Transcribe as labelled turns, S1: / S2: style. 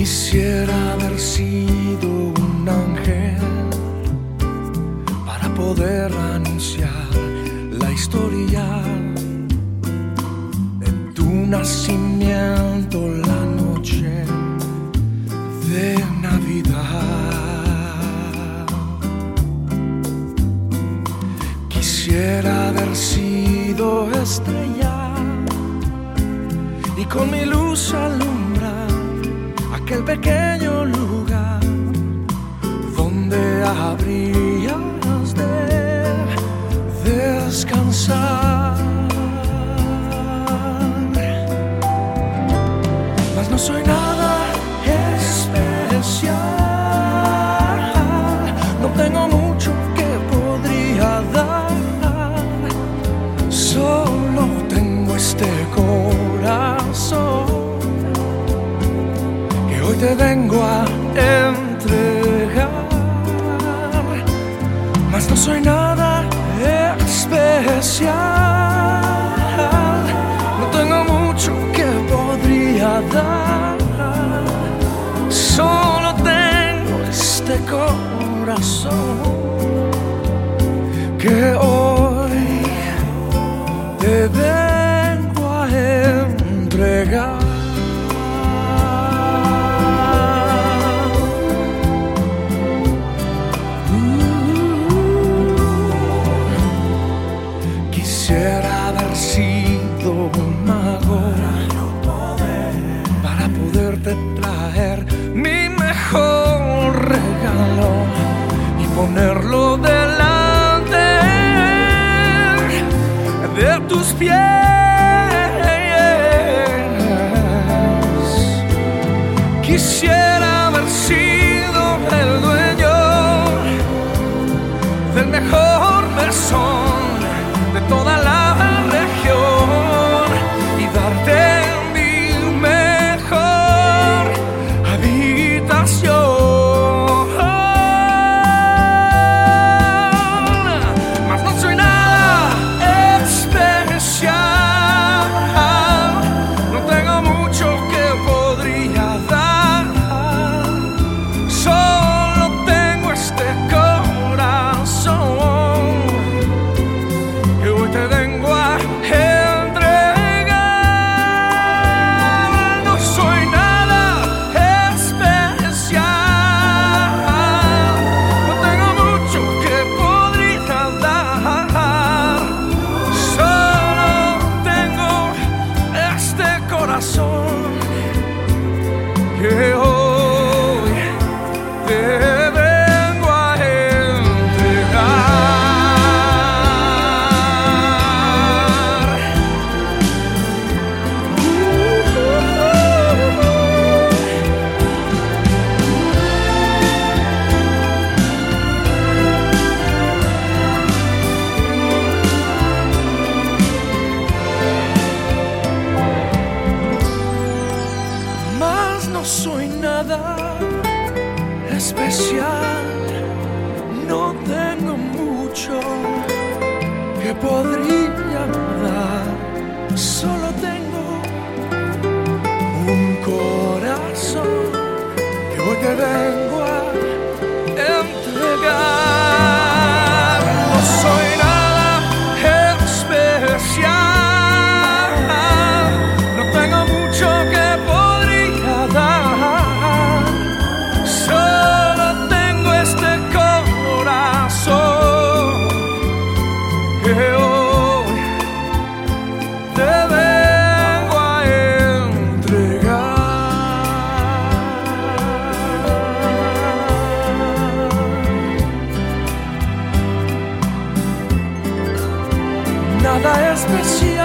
S1: Quisiera haber sido un ángel para poder anunciar la historia de tu nacimiento la noche de Navidad. Quisiera haber sido estrella y con mi luz alumbrar aquel pequeño lugar donde habrías de descansar. Mas no soy nada especial, no tengo mucho que te vengo a entregar. Mas no soy nada especial, no tengo mucho que podría dar, solo tengo este corazón que hoy y ponerlo delante de tus pies. Quisiera no tengo mucho que podría dar, solo tengo un corazón que hoy te vengo a entregar. Nada especial.